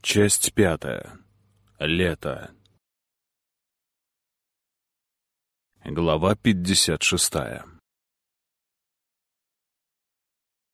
Часть пятая. Лето. Глава 56.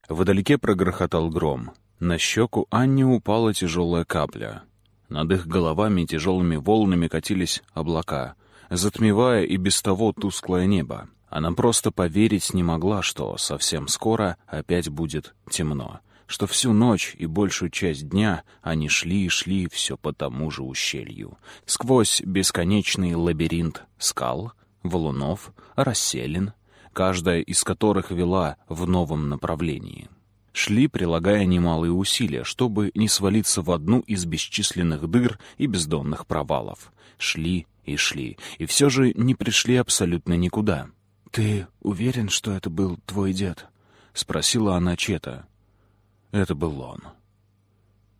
Вдалеке прогрохотал гром. На щеку Анне упала тяжелая капля. Над их головами тяжелыми волнами катились облака, затмевая и без того тусклое небо. Она просто поверить не могла, что совсем скоро опять будет темно что всю ночь и большую часть дня они шли и шли все по тому же ущелью, сквозь бесконечный лабиринт скал, валунов, расселин, каждая из которых вела в новом направлении. Шли, прилагая немалые усилия, чтобы не свалиться в одну из бесчисленных дыр и бездонных провалов. Шли и шли, и все же не пришли абсолютно никуда. «Ты уверен, что это был твой дед?» — спросила она Чета. Это был он.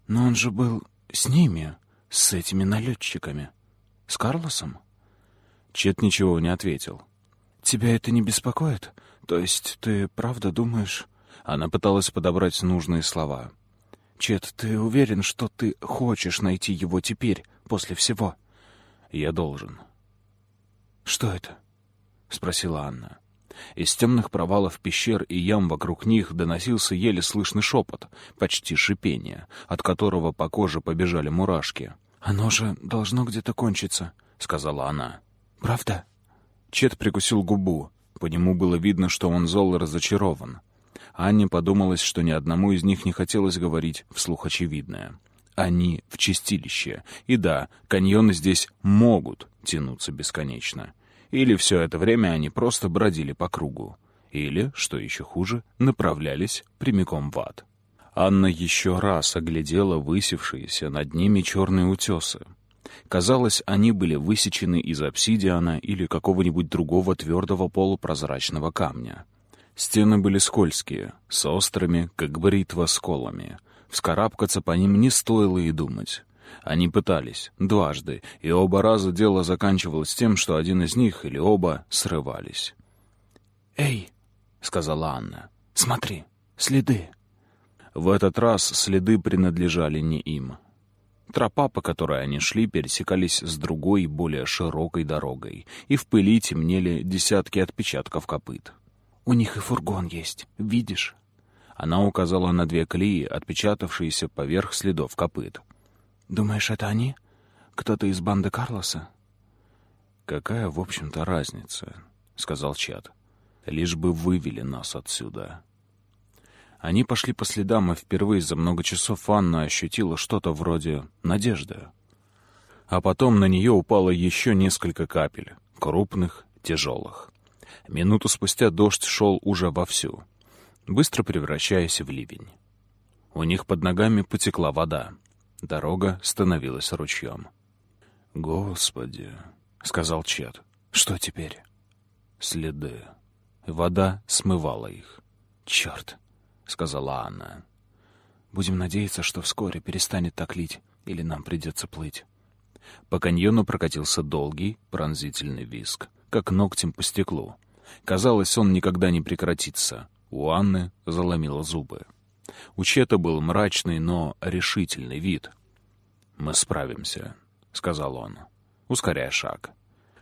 Но он же был с ними, с этими налетчиками. С Карлосом? Чет ничего не ответил. «Тебя это не беспокоит? То есть ты правда думаешь...» Она пыталась подобрать нужные слова. «Чет, ты уверен, что ты хочешь найти его теперь, после всего?» «Я должен». «Что это?» — спросила Анна. Из темных провалов пещер и ям вокруг них доносился еле слышный шепот, почти шипение, от которого по коже побежали мурашки. «Оно же должно где-то кончиться», — сказала она. «Правда?» Чет прикусил губу. По нему было видно, что он зол и разочарован. Анне подумалось, что ни одному из них не хотелось говорить вслух очевидное. Они в чистилище. И да, каньоны здесь могут тянуться бесконечно. Или все это время они просто бродили по кругу. Или, что еще хуже, направлялись прямиком в ад. Анна еще раз оглядела высевшиеся над ними черные утесы. Казалось, они были высечены из обсидиана или какого-нибудь другого твердого полупрозрачного камня. Стены были скользкие, с острыми, как бритва, сколами. Вскарабкаться по ним не стоило и думать. Они пытались, дважды, и оба раза дело заканчивалось тем, что один из них или оба срывались. «Эй!» — сказала Анна. «Смотри, следы!» В этот раз следы принадлежали не им. Тропа, по которой они шли, пересекались с другой, более широкой дорогой, и в пыли темнели десятки отпечатков копыт. «У них и фургон есть, видишь?» Она указала на две колеи, отпечатавшиеся поверх следов копыт. «Думаешь, это они? Кто-то из банды Карлоса?» «Какая, в общем-то, разница?» — сказал Чад. «Лишь бы вывели нас отсюда». Они пошли по следам, и впервые за много часов Анна ощутила что-то вроде надежды. А потом на нее упало еще несколько капель, крупных, тяжелых. Минуту спустя дождь шел уже вовсю, быстро превращаясь в ливень. У них под ногами потекла вода. Дорога становилась ручьем. «Господи!» — сказал Чет. «Что теперь?» «Следы. Вода смывала их». «Черт!» — сказала Анна. «Будем надеяться, что вскоре перестанет так лить, или нам придется плыть». По каньону прокатился долгий, пронзительный виск, как ногтем по стеклу. Казалось, он никогда не прекратится. У Анны заломило зубы. У Чета был мрачный, но решительный вид. «Мы справимся», — сказал он, ускоряя шаг.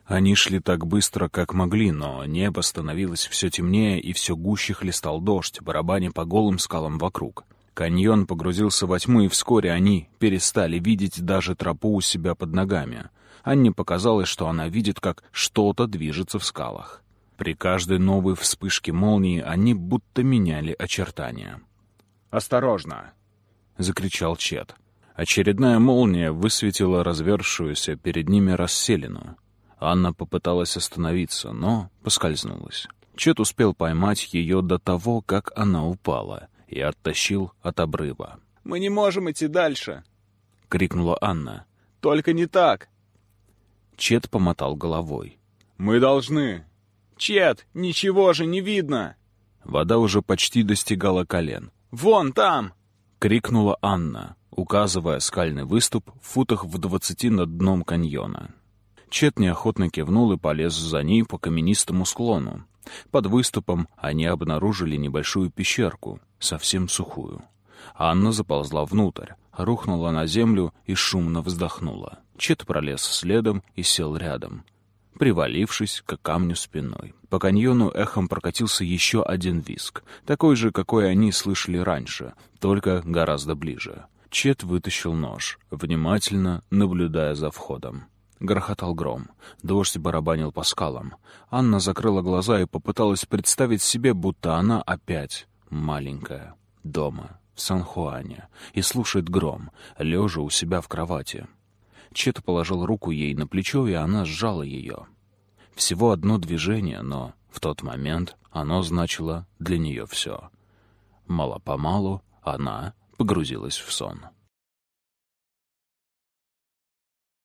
Они шли так быстро, как могли, но небо становилось все темнее, и все гуще хлестал дождь, барабаня по голым скалам вокруг. Каньон погрузился во тьму, и вскоре они перестали видеть даже тропу у себя под ногами. Анне показалось, что она видит, как что-то движется в скалах. При каждой новой вспышке молнии они будто меняли очертания. «Осторожно!» — закричал Чет. Очередная молния высветила развершуюся перед ними расселину. Анна попыталась остановиться, но поскользнулась. Чет успел поймать ее до того, как она упала, и оттащил от обрыва. «Мы не можем идти дальше!» — крикнула Анна. «Только не так!» Чет помотал головой. «Мы должны!» «Чет, ничего же не видно!» Вода уже почти достигала колен. «Вон там!» — крикнула Анна, указывая скальный выступ в футах в двадцати над дном каньона. Чет неохотно кивнул и полез за ней по каменистому склону. Под выступом они обнаружили небольшую пещерку, совсем сухую. Анна заползла внутрь, рухнула на землю и шумно вздохнула. Чет пролез следом и сел рядом, привалившись к камню спиной. По каньону эхом прокатился еще один виск, такой же, какой они слышали раньше, только гораздо ближе. Чет вытащил нож, внимательно наблюдая за входом. Грохотал гром. Дождь барабанил по скалам. Анна закрыла глаза и попыталась представить себе, будто она опять маленькая, дома, в Сан-Хуане, и слушает гром, лежа у себя в кровати. Чет положил руку ей на плечо, и она сжала ее. Всего одно движение, но в тот момент оно значило для нее все. Мало-помалу она погрузилась в сон.